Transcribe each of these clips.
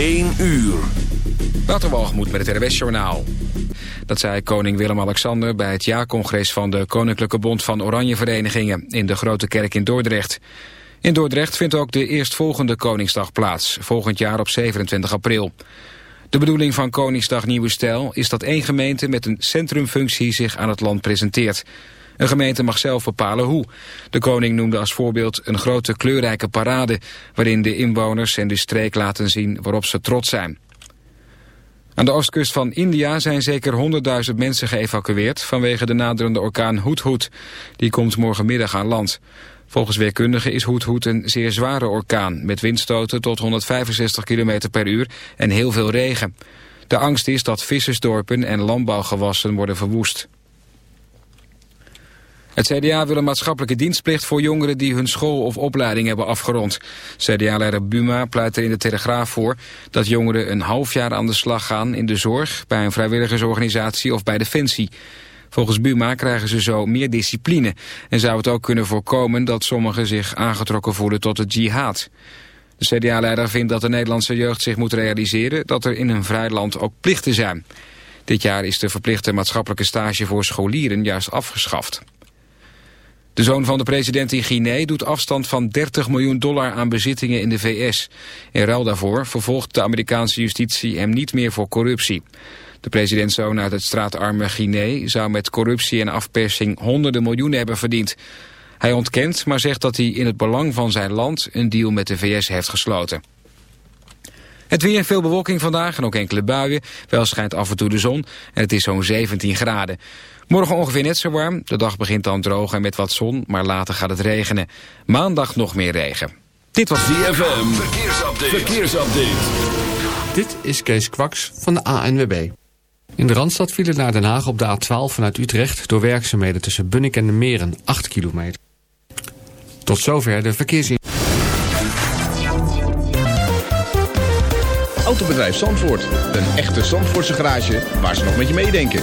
1 uur. Waterwalgemoed met het RWS Journaal. Dat zei koning Willem-Alexander bij het jaarcongres van de Koninklijke Bond van Oranje Verenigingen in de Grote Kerk in Dordrecht. In Dordrecht vindt ook de eerstvolgende Koningsdag plaats, volgend jaar op 27 april. De bedoeling van Koningsdag Nieuwe Stijl is dat één gemeente met een centrumfunctie zich aan het land presenteert. Een gemeente mag zelf bepalen hoe. De koning noemde als voorbeeld een grote kleurrijke parade... waarin de inwoners en de streek laten zien waarop ze trots zijn. Aan de oostkust van India zijn zeker 100.000 mensen geëvacueerd... vanwege de naderende orkaan Hudhud. Die komt morgenmiddag aan land. Volgens weerkundigen is Hudhud een zeer zware orkaan... met windstoten tot 165 km per uur en heel veel regen. De angst is dat vissersdorpen en landbouwgewassen worden verwoest. Het CDA wil een maatschappelijke dienstplicht voor jongeren die hun school of opleiding hebben afgerond. CDA-leider Buma pleit er in de Telegraaf voor dat jongeren een half jaar aan de slag gaan in de zorg, bij een vrijwilligersorganisatie of bij Defensie. Volgens Buma krijgen ze zo meer discipline en zou het ook kunnen voorkomen dat sommigen zich aangetrokken voelen tot het jihad. De CDA-leider vindt dat de Nederlandse jeugd zich moet realiseren dat er in een vrij land ook plichten zijn. Dit jaar is de verplichte maatschappelijke stage voor scholieren juist afgeschaft. De zoon van de president in Guinea doet afstand van 30 miljoen dollar aan bezittingen in de VS. In ruil daarvoor vervolgt de Amerikaanse justitie hem niet meer voor corruptie. De presidentszoon uit het straatarme Guinea zou met corruptie en afpersing honderden miljoenen hebben verdiend. Hij ontkent, maar zegt dat hij in het belang van zijn land een deal met de VS heeft gesloten. Het weer, veel bewolking vandaag en ook enkele buien. Wel schijnt af en toe de zon en het is zo'n 17 graden. Morgen ongeveer net zo warm. De dag begint dan droog en met wat zon, maar later gaat het regenen. Maandag nog meer regen. Dit was DFM. Verkeersupdate. Verkeersupdate. Dit is Kees Kwaks van de ANWB. In de Randstad vielen naar Den Haag op de A12 vanuit Utrecht... door werkzaamheden tussen Bunnik en de Meren, 8 kilometer. Tot zover de verkeersin. Autobedrijf Zandvoort. Een echte Zandvoortse garage waar ze nog met je meedenken.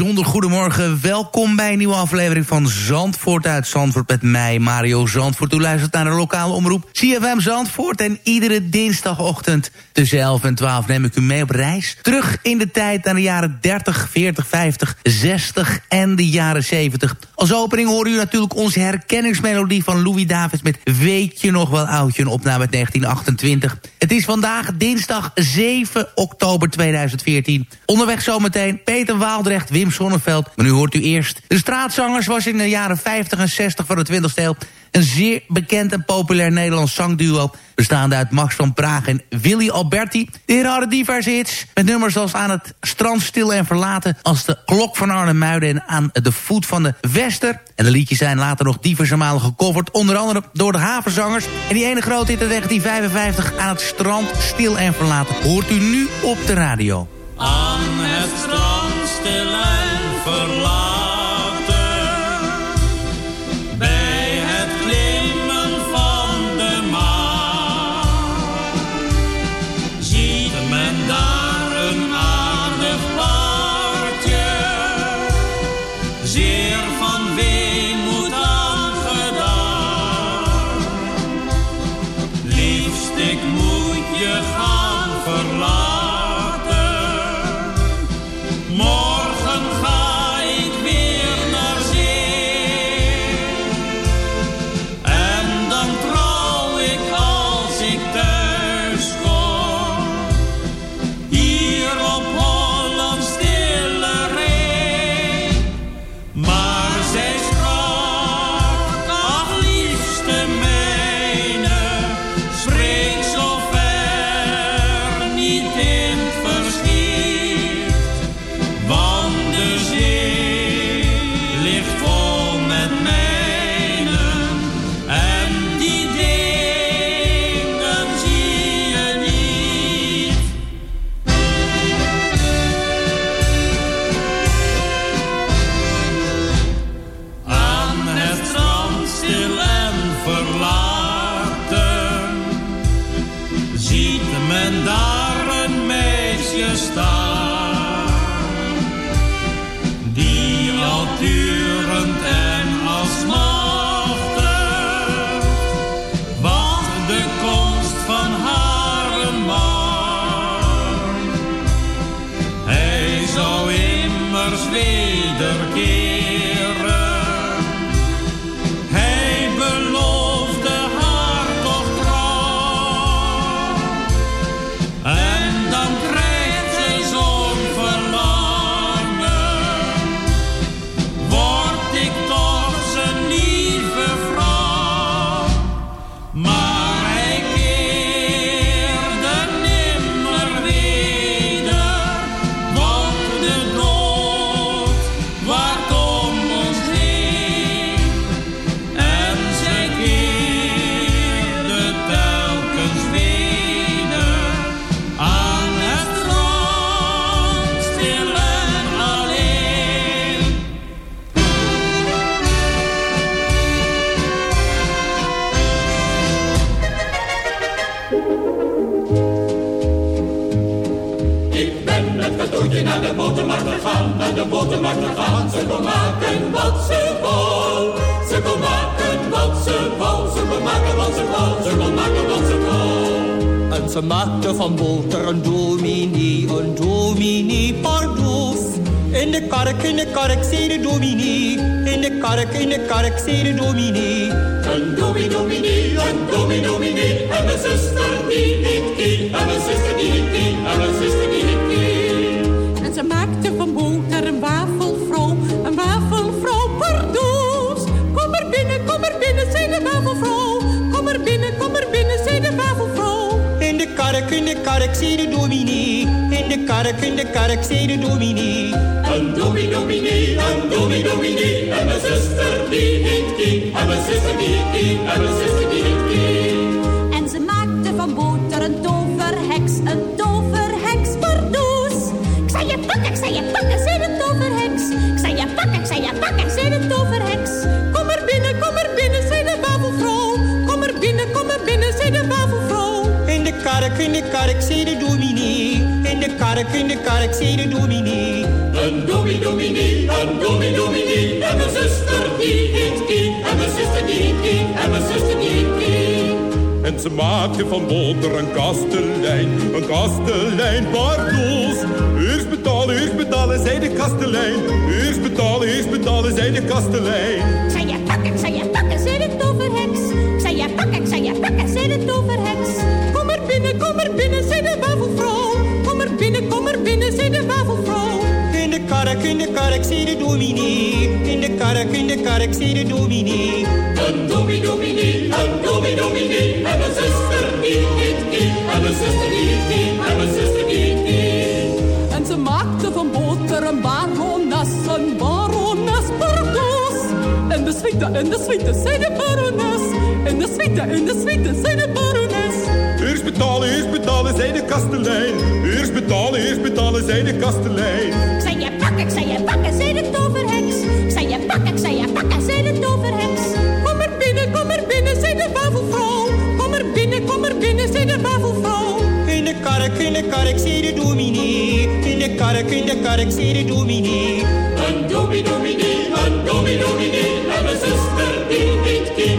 Bijzonder goedemorgen. Welkom bij een nieuwe aflevering van Zandvoort uit Zandvoort met mij, Mario Zandvoort. U luistert naar de lokale omroep CFM Zandvoort. En iedere dinsdagochtend tussen 11 en 12 neem ik u mee op reis. Terug in de tijd naar de jaren 30, 40, 50, 60 en de jaren 70. Als opening horen u natuurlijk onze herkenningsmelodie van Louis Davids met Weet je nog wel oudje, een opname uit 1928. Het is vandaag dinsdag 7 oktober 2014. Onderweg zometeen Peter Waaldrecht, Wim Sonneveld. Maar nu hoort u eerst. De straatzangers was in de jaren 50 en 60 van de 20e eeuw... een zeer bekend en populair Nederlands zangduo... bestaande uit Max van Praag en Willy Alberti. De heren hadden diverse hits met nummers als Aan het strand stil en verlaten... als de klok van Arnhem Muiden en Aan de voet van de Wester. En de liedjes zijn later nog diverse malen gecoverd... onder andere door de havenzangers. En die ene grote hit in 1955 Aan het strand stil en verlaten... hoort u nu op de radio. Aan het strand en En mijn zuster die niet kie. En ze maakte van boter een kastelein, een kastelein pardoes. Eerst betalen, eerst betalen, zei de kastelein. Eerst betalen, eerst betalen, zei de kastelein. Zei je pakken, zei je pakken, zei de toverheks. Zei je pakken, zei je pakken, zei de toverheks. Kom er binnen, kom er binnen, zei de wafelvrouw. Kom er binnen, kom er binnen, zei de wafelvrouw. In de kark, in de kark, zei de dominee. In de kark, in de kark, zei de dominee. Een domi dominee, een domi dominee. En mijn zuster die niet kie. En mijn zuster die niet kie. En mijn zuster die niet kie. En ze maakte van boter een barones, een barones pardoes. En de suite, en de suite, zei de barones. En de suite, en de suite, zei de barones. Eerst betalen, eerst betalen, zei de kastelein. Eerst betalen, eerst betalen, zei de kastelein. Ik zei je pakken, ik zei je pakken, zei de toverheks. Ik zei je pakken, ik zei je pakken, zei de toverheks. Kom er binnen, kom er binnen, zei de wafelvrouw. Kom er binnen, kom er binnen, zei de wafelvrouw. In de kark, in de kark, zei de dominee. In de kark, in de kark, zei de dominee. Een domi dominee, een domi dominee. En mijn zuster die niet kie.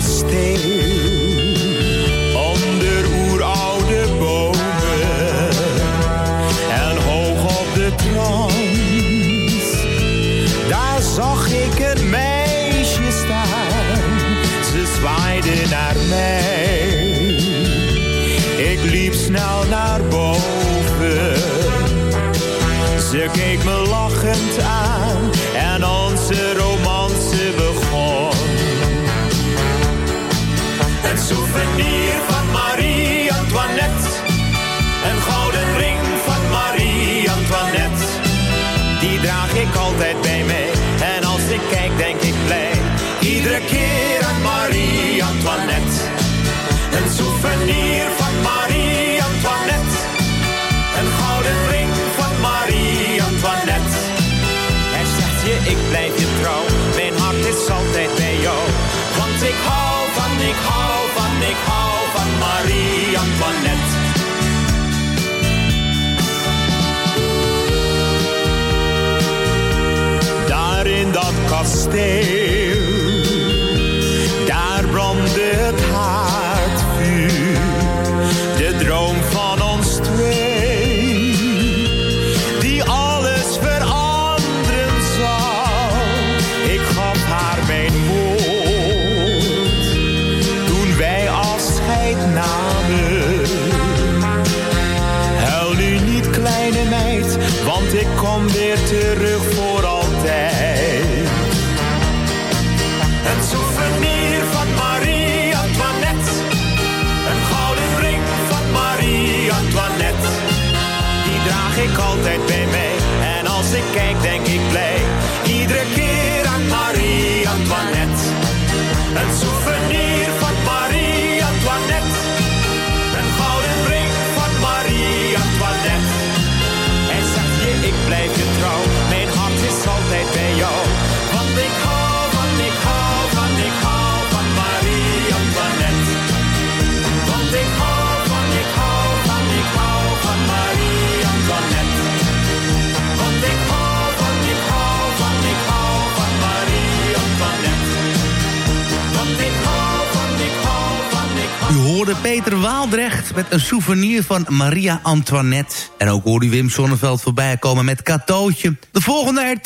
Kasteel onder oeroude bomen en hoog op de trans. Daar zag ik een meisje staan, ze zwaaide naar mij. Ik liep snel naar boven, ze keek me lachend aan en onze romance En als ik kijk, denk ik blij. Iedere keer aan Marie-Antoinette. Een souvenir van Marie-Antoinette. Een gouden ring van Marie-Antoinette. Hij zegt je, ik blijf je trouw. Mijn hart is altijd bij jou. Want ik hou van, ik hou van, ik hou van Marie-Antoinette. Kasteel. Peter Waaldrecht met een souvenir van Maria Antoinette. En ook hoorde u Wim Sonneveld voorbij komen met Katootje. De volgende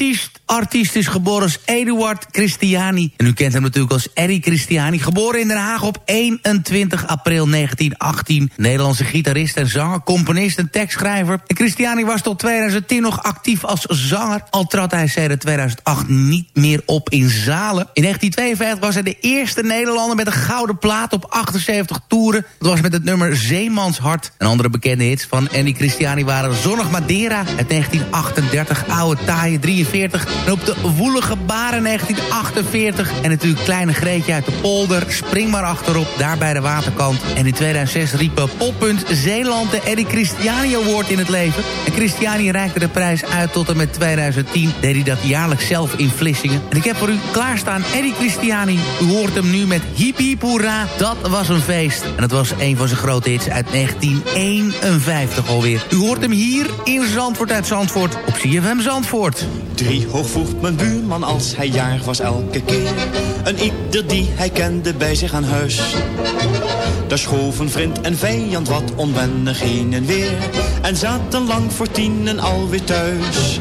artiest, is geboren als Eduard Christiani. En u kent hem natuurlijk als Eddie Christiani. Geboren in Den Haag op 21 april 1918. Nederlandse gitarist en zanger, componist en tekstschrijver. En Christiani was tot 2010 nog actief als zanger. Al trad hij sinds 2008 niet meer op in zalen. In 1952 was hij de eerste Nederlander met een gouden plaat op 78 toeren. Dat was met het nummer Zeemanshart. En andere bekende hits van Andy Christiani waren Zonnig Madeira uit 1938, Oude Taaie 43. En op de Woelige Baren 1948. En natuurlijk Kleine Greetje uit de polder. Spring maar achterop, daar bij de waterkant. En in 2006 riepen Poppunt Zeeland de Eddie Christiani Award in het leven. En Christiani reikte de prijs uit tot en met 2010. Deed hij dat jaarlijks zelf in Vlissingen. En ik heb voor u klaarstaan Eddie Christiani. U hoort hem nu met Hiep Hoera. Dat was een feest. En was een van zijn grote hits uit 1951 alweer. U hoort hem hier in Zandvoort uit Zandvoort op CFM Zandvoort. Drie hoog voegt mijn buurman als hij jarig was elke keer. Een ieder die hij kende bij zich aan huis. Daar schoven vriend en vijand wat onwennig heen en weer. En zaten lang voor tienen alweer thuis.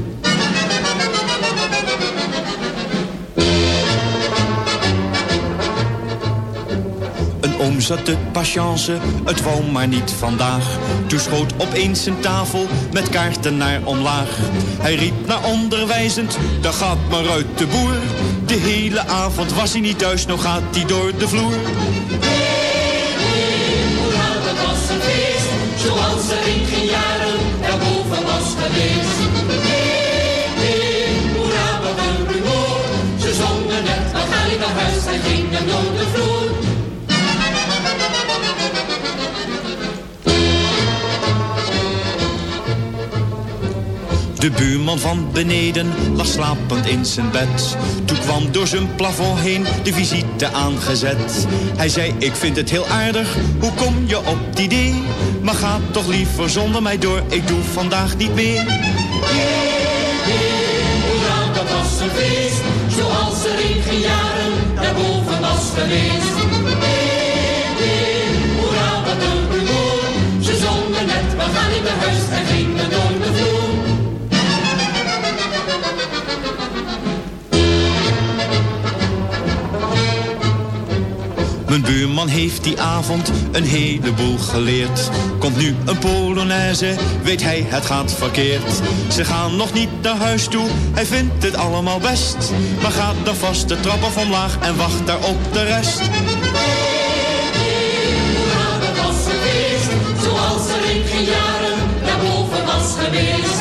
Een zat te patience, het wou maar niet vandaag. Toen schoot opeens zijn tafel met kaarten naar omlaag. Hij riep naar onderwijzend, daar gaat maar uit de boer. De hele avond was hij niet thuis, nou gaat hij door de vloer. Een. Zoals er in geen jaren daarboven was geweest. Hoera, wat een rumoer. Ze zongen net, we gaan niet naar huis en gingen de vloer. De buurman van beneden lag slapend in zijn bed. Toen kwam door zijn plafond heen de visite aangezet. Hij zei, ik vind het heel aardig, hoe kom je op het idee? Maar ga toch liever zonder mij door, ik doe vandaag niet meer. Hoera, dat was een feest. Zoals er in geen jaren daarboven was geweest. Mijn buurman heeft die avond een heleboel geleerd. Komt nu een Polonaise, weet hij het gaat verkeerd. Ze gaan nog niet naar huis toe, hij vindt het allemaal best. Maar gaat dan vast de trap af omlaag en wacht daar op de rest. Zoals geen jaren daarboven was geweest.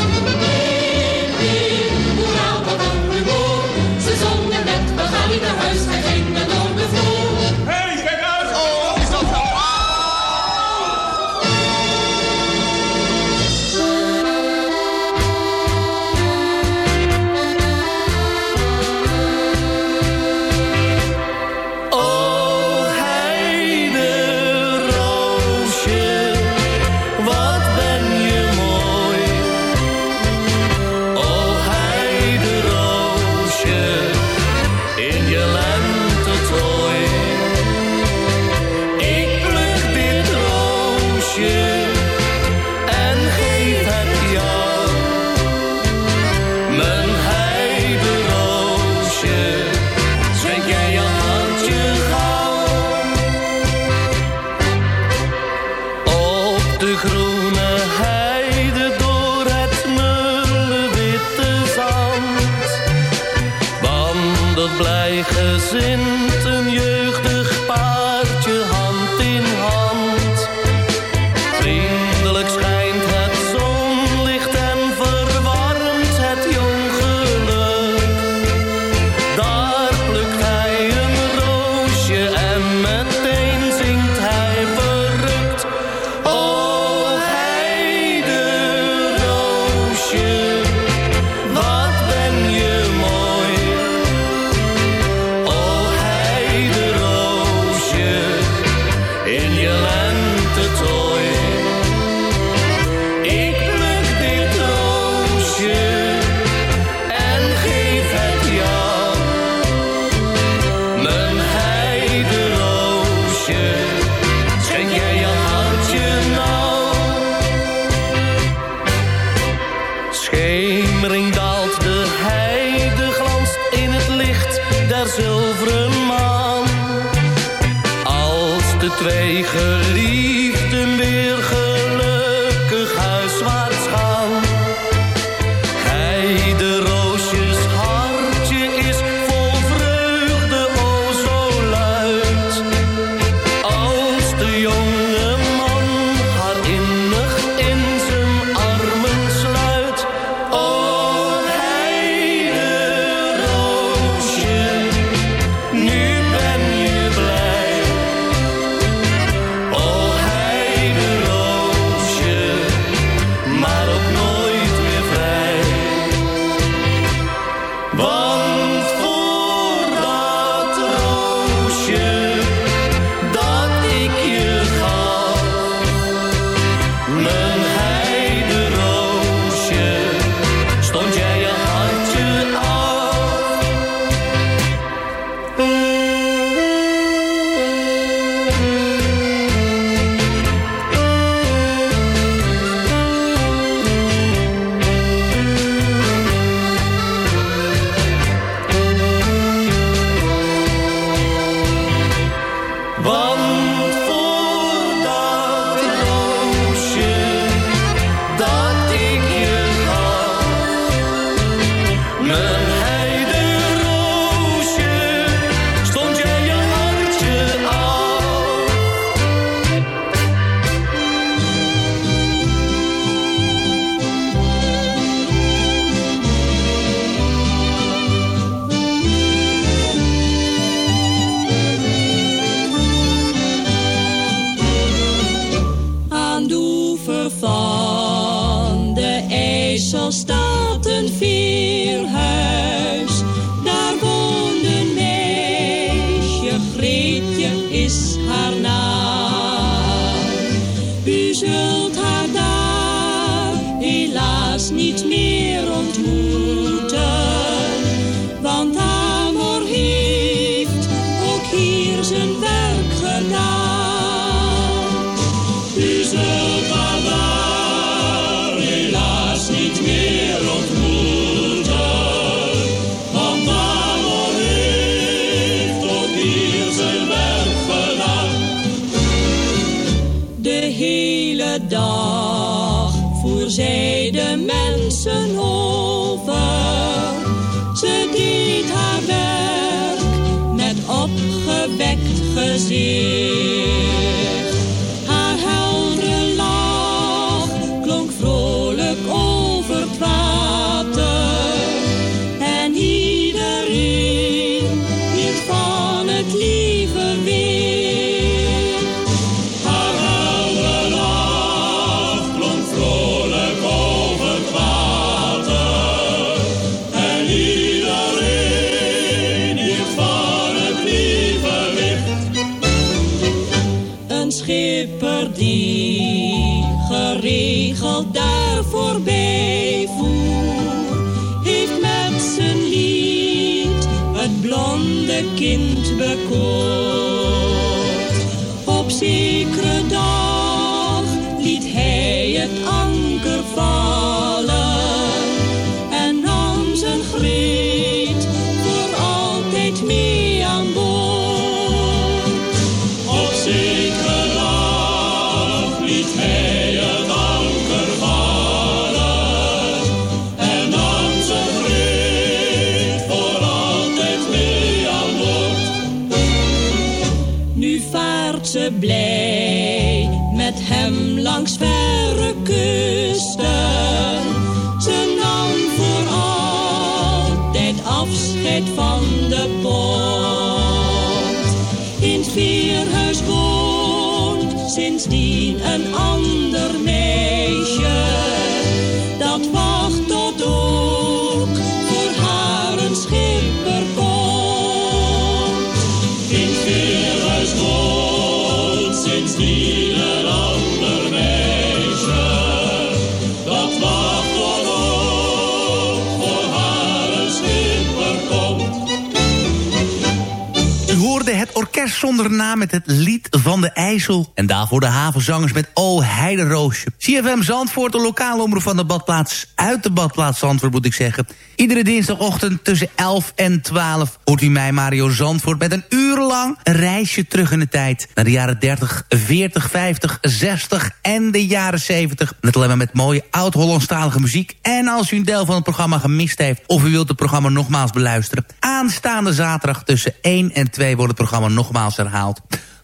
Schipper die geregeld daar voorbij voer, heeft met zijn lied het blonde kind bekoord. Zonder naam met het lied van de IJssel. En daarvoor de havenzangers met O Heideroosje. CFM Zandvoort, de lokale omroep van de badplaats. Uit de badplaats Zandvoort moet ik zeggen. Iedere dinsdagochtend tussen 11 en 12 hoort u mij Mario Zandvoort... met een uur lang een reisje terug in de tijd. Naar de jaren 30, 40, 50, 60 en de jaren 70. Net alleen maar met mooie oud-Hollandstalige muziek. En als u een deel van het programma gemist heeft... of u wilt het programma nogmaals beluisteren... aanstaande zaterdag tussen 1 en 2 wordt het programma nogmaals herhaald.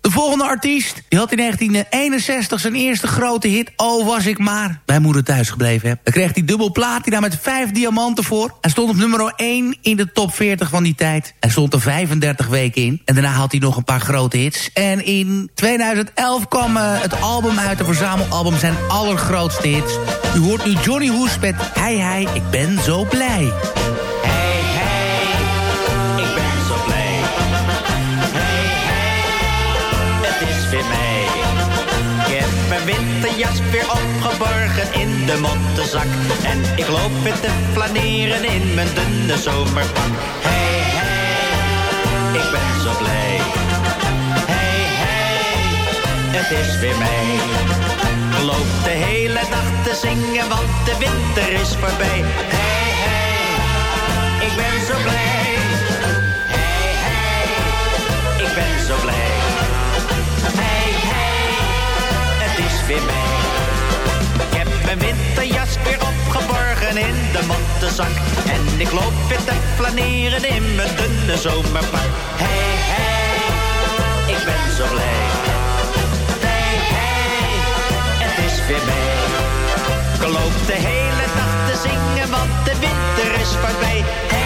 De volgende artiest die had in 1961 zijn eerste grote hit... Oh, was ik maar bij moeder thuis gebleven heb. Dan kreeg hij dubbel platina met vijf diamanten voor. Hij stond op nummer 1 in de top 40 van die tijd. Hij stond er 35 weken in. En daarna had hij nog een paar grote hits. En in 2011 kwam eh, het album uit, de verzamelalbum, zijn allergrootste hits. U hoort nu Johnny Hoes met Hey Hey, ik ben zo blij. Mijn winterjas weer opgeborgen in de mottenzak. En ik loop weer te flaneren in mijn dunne zomerpak. Hey, hey, ik ben zo blij. Hey, hey, het is weer mij. Ik loop de hele dag te zingen, want de winter is voorbij. Hey, hey, ik ben zo blij. Hey, hey, ik ben zo blij. Ik heb mijn winterjas weer opgeborgen in de mottenzak. En ik loop weer te flaneren in mijn dunne zomerpak. Hey, hey, ik ben zo blij. Hey, hey, het is weer mij. Ik loop de hele dag te zingen, want de winter is voorbij. Hey,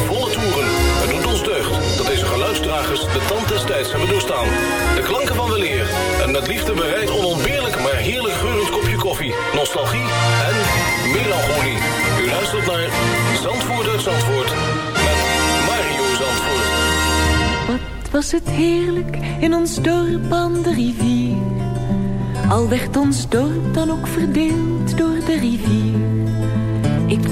de tand des tijds hebben doorstaan. De klanken van weleer en met liefde bereid onontbeerlijk maar heerlijk geurend kopje koffie, nostalgie en melancholie. U luistert naar Zandvoort uit Zandvoort met Mario Zandvoort. Wat was het heerlijk in ons dorp aan de rivier. Al werd ons dorp dan ook verdeeld door de rivier.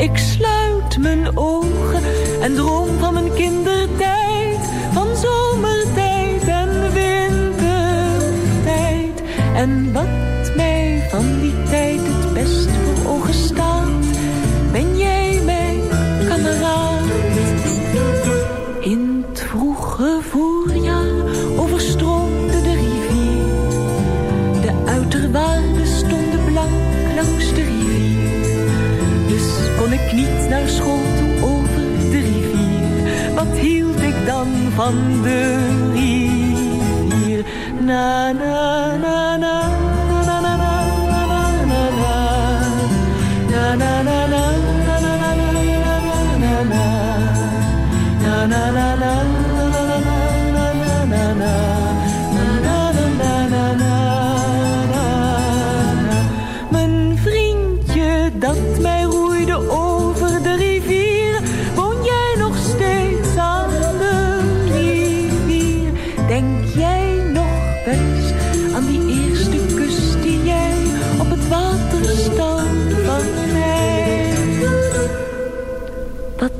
Ik sluit mijn ogen en droom van mijn kindertijd. Van zomertijd en wintertijd. En wat mij van die tijd het best van de rivier? Na na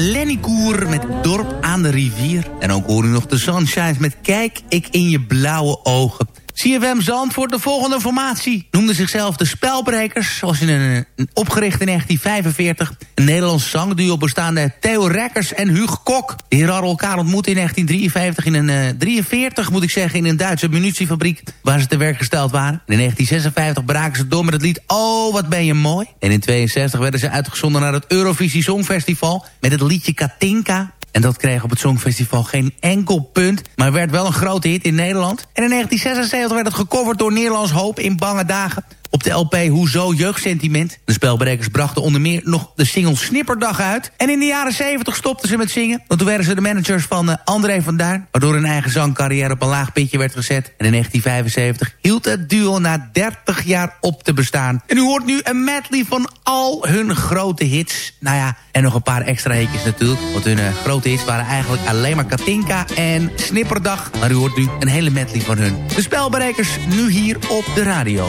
Lenny Koer met Dorp aan de rivier. En ook hoor u nog de Sunshines met Kijk ik in je blauwe ogen. CFM Zandvoort, de volgende formatie, noemde zichzelf de Spelbrekers. Was in een, opgericht in 1945. Een Nederlands zangduo bestaande uit Theo Rekkers en Huug Kok. De hadden elkaar ontmoet in 1953 in een eh 43, moet ik zeggen, in een Duitse munitiefabriek waar ze te werk gesteld waren. En in 1956 braken ze door met het lied Oh, wat ben je mooi. En in 62 werden ze uitgezonden naar het Eurovisie Songfestival met het liedje Katinka. En dat kreeg op het Songfestival geen enkel punt... maar werd wel een grote hit in Nederland. En in 1976 werd het gecoverd door Nederlands Hoop in Bange Dagen... op de LP Hoezo Jeugdsentiment. De spelbrekers brachten onder meer nog de single Snipperdag uit. En in de jaren 70 stopten ze met zingen... want toen werden ze de managers van eh, André van Duin... waardoor hun eigen zangcarrière op een laag pitje werd gezet. En in 1975 hield het duo na 30 jaar op te bestaan. En u hoort nu een medley van al hun grote hits. Nou ja, en nog een paar extra hitjes natuurlijk. Want hun eh, grote hits waren eigenlijk alleen maar Katinka en Snipperdag. Maar u hoort nu een hele medley van hun. De spelberekers nu hier op de radio.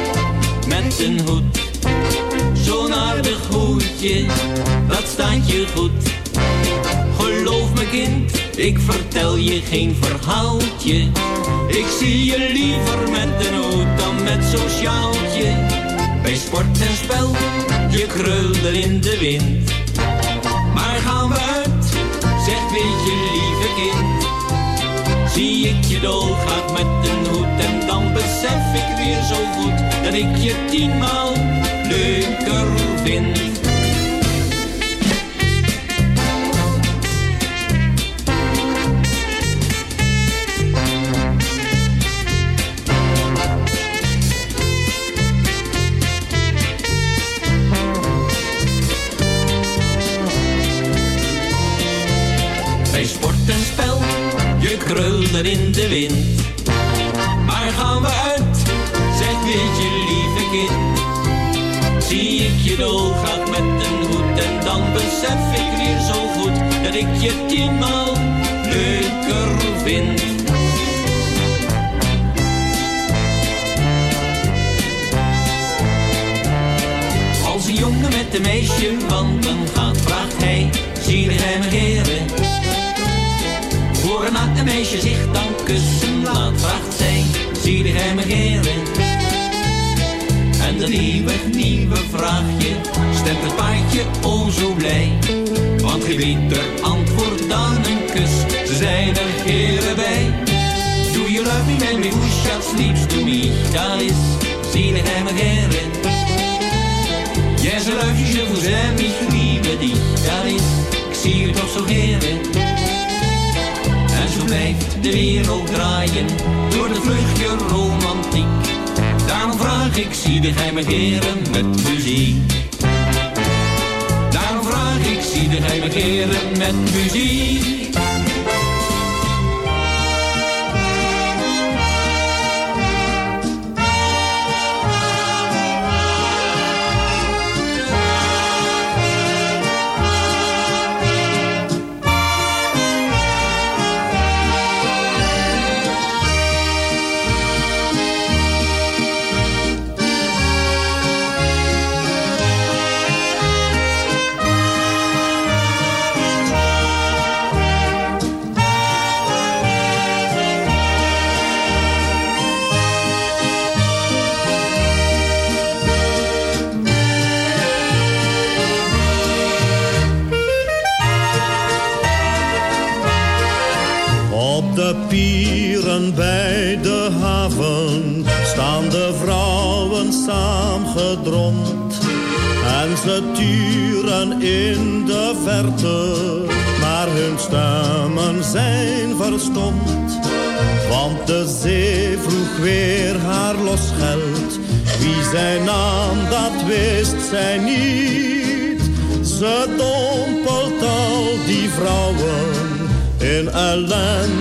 met een hoed. Zo'n aardig hoedje, dat staat je goed. Geloof me kind, ik vertel je geen verhaaltje. Ik zie je liever met een hoed dan met zo'n sjaaltje. Bij sport en spel, je krulde in de wind. Maar gaan we uit, zegt weet je lieve kind. Zie ik je dolgraag met een hoed ik je tienmaal leuker vind. In ellende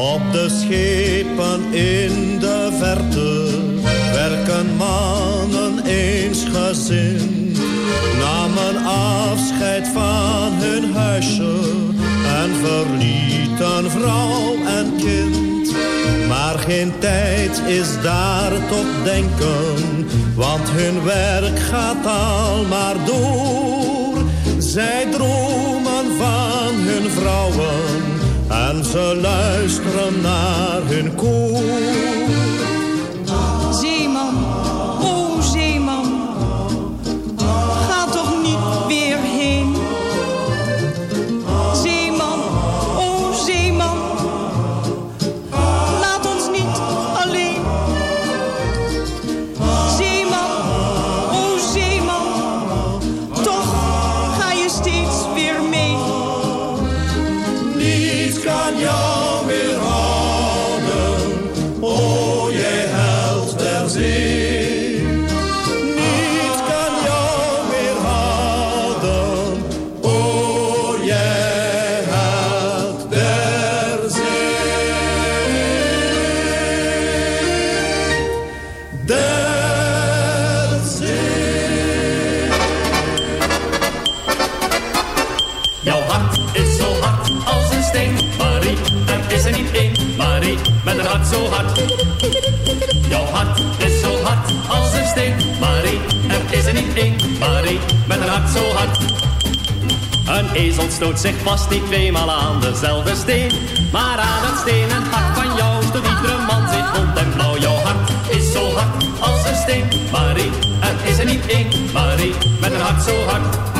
Op de schepen in de verte werken mannen eensgezind. Namen afscheid van hun huisje en verlieten vrouw en kind. Maar geen tijd is daar tot denken, want hun werk gaat al maar door. Zij dromen van hun vrouwen en ze luisteren naar hun koor. Zo hard. Jouw hart is zo hard als een steen, Marie. Er is er niet één, Marie, met een hart zo hard. Een ezel stoot zich vast niet tweemaal aan dezelfde steen. Maar aan het stenen hart van jou stoot iedere man zich rond en blauw. Jouw hart is zo hard als een steen, Marie. Er is er niet één, Marie, met een hart zo hard.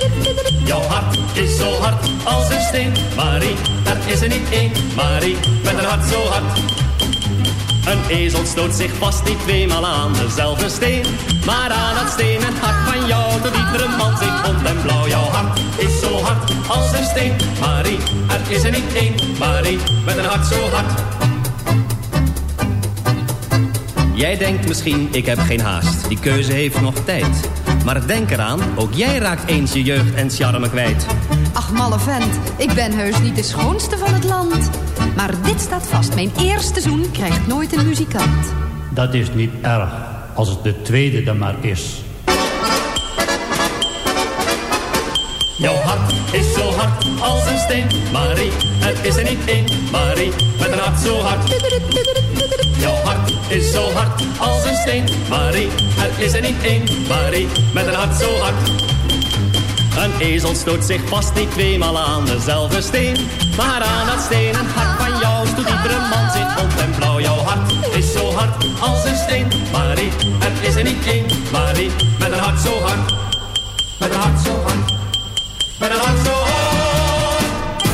Jouw hart is zo hard als een steen, Marie. Het is er niet één, Marie, met een hart zo hard. Een ezel stoot zich vast niet tweemaal aan dezelfde steen. Maar aan het stenen hart van jou doet iedere man zich rond en blauw. Jouw hart is zo hard als een steen, Marie. Er is er niet één, Marie, met een hart zo hard. Jij denkt misschien, ik heb geen haast. Die keuze heeft nog tijd. Maar denk eraan, ook jij raakt eens je jeugd en charme kwijt. Ach, malle vent, ik ben heus niet de schoonste van het land. Maar dit staat vast, mijn eerste zoen krijgt nooit een muzikant. Dat is niet erg, als het de tweede dan maar is. Jouw hart is zo hard als een steen, Marie. Er is er niet één, Marie, met een hart zo hard. Jouw hart is zo hard als een steen, Marie. Er is er niet één, Marie, met een hart zo hard. Een ezel stoot zich vast niet tweemaal aan dezelfde steen. Maar aan dat stenen hart van jou stoot iedere man zich rond en blauw. Jouw hart is zo hard als een steen, Marie. Er is er niet één, Marie, met een hart zo hard. Met een hart zo hard. Met een hart zo hard.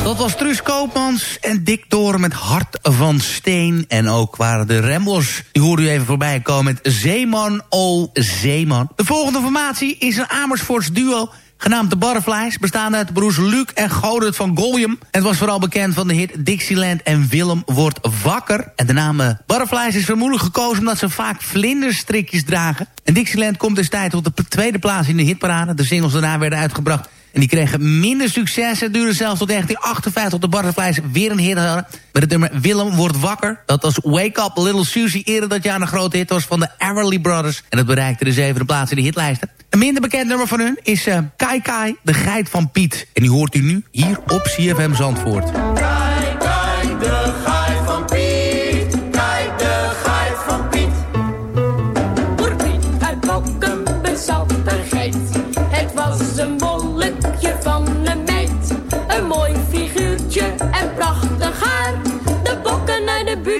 Dat was Truus Koopmans en Dick Door met Hart van Steen. En ook waren de Ramblers. Die hoorde u even voorbij komen met Zeeman, oh Zeeman. De volgende formatie is een Amersfoorts duo genaamd de Butterflies... bestaande uit broers Luc en Godert van Goljum. Het was vooral bekend van de hit Dixieland en Willem wordt wakker. En de naam eh, Butterflies is vermoedelijk gekozen... omdat ze vaak vlinderstrikjes dragen. En Dixieland komt destijds tot de tweede plaats in de hitparade. De singles daarna werden uitgebracht... En die kregen minder succes. Het duurde zelfs tot 1958 tot de Butterflies weer een hit hadden. Met het nummer Willem wordt wakker. Dat was Wake Up Little Susie eerder dat jaar een grote hit was van de Everly Brothers. En dat bereikte de zevende plaats in de hitlijsten. Een minder bekend nummer van hun is uh, Kai Kai, de geit van Piet. En die hoort u nu hier op CFM Zandvoort. Kijk, kijk, de geit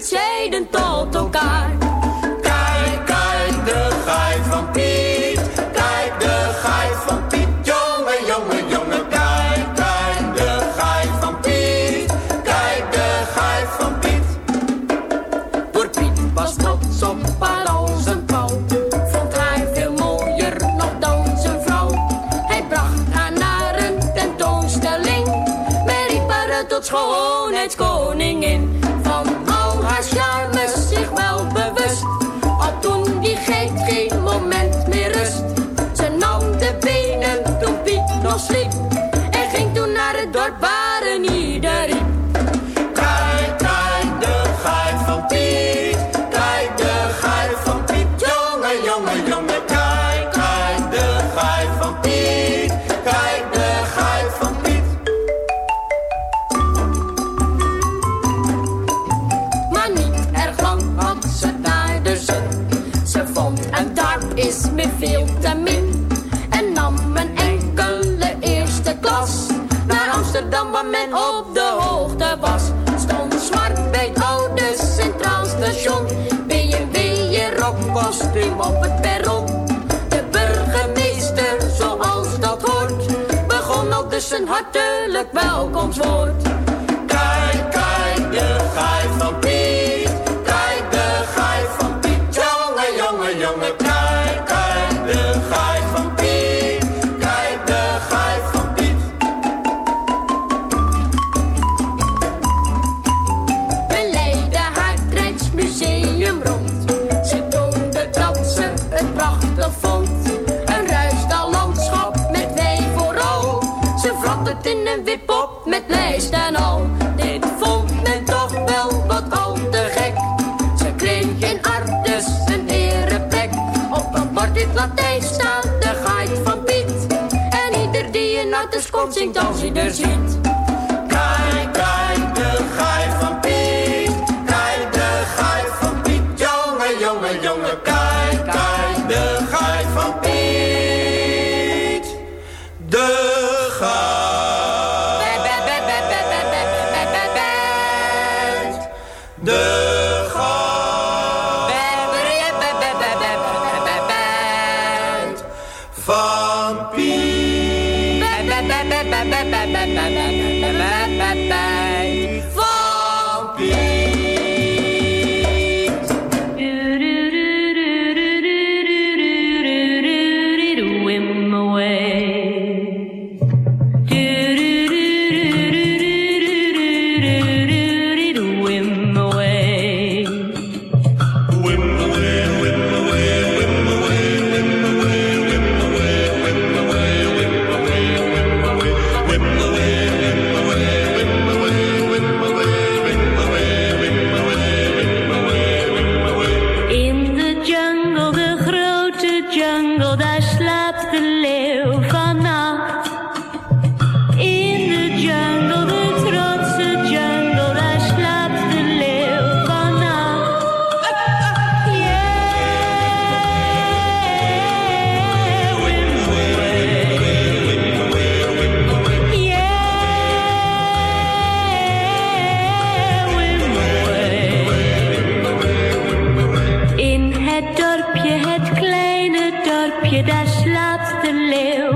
zeiden tot elkaar. Hartelijk welkomstwoord. Kijk, kijk, de geit je daar slaapt de leeuw.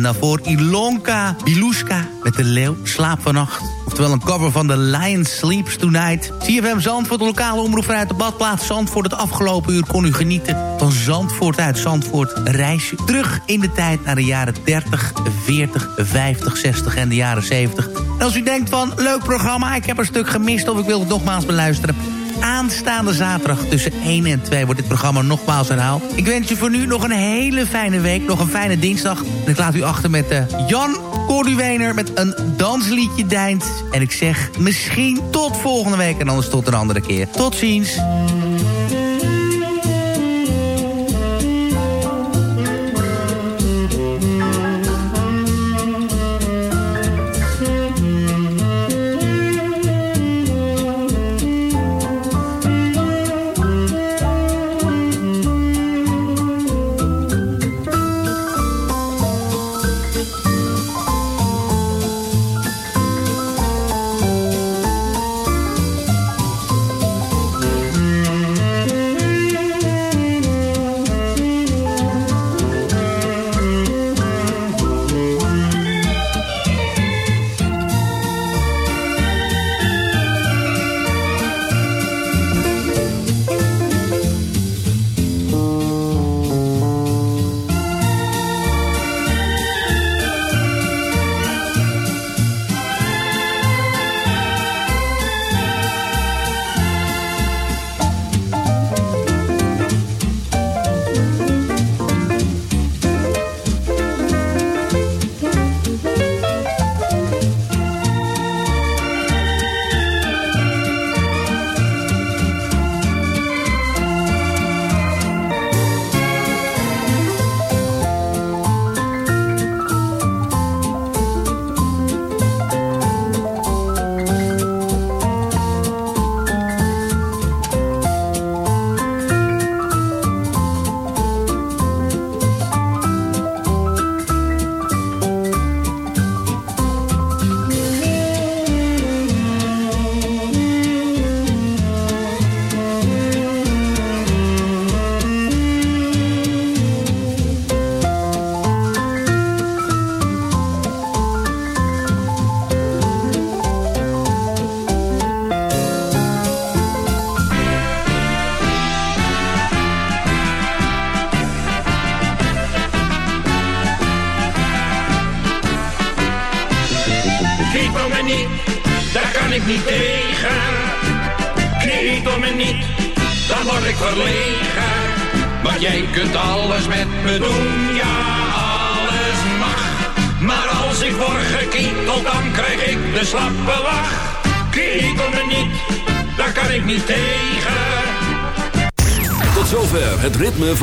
En daarvoor Ilonka Biluska met de leeuw Slaap vannacht. Oftewel een cover van The Lion Sleeps Tonight. CFM Zandvoort, de lokale omroep vanuit de badplaats Zandvoort. Het afgelopen uur kon u genieten van Zandvoort uit Zandvoort. Een reisje terug in de tijd naar de jaren 30, 40, 50, 60 en de jaren 70. En als u denkt van, leuk programma, ik heb een stuk gemist... of ik wil het nogmaals beluisteren aanstaande zaterdag tussen 1 en 2 wordt dit programma nogmaals herhaald. Ik wens u voor nu nog een hele fijne week, nog een fijne dinsdag. En ik laat u achter met uh, Jan Corduwener met een dansliedje Deint. En ik zeg misschien tot volgende week en anders tot een andere keer. Tot ziens.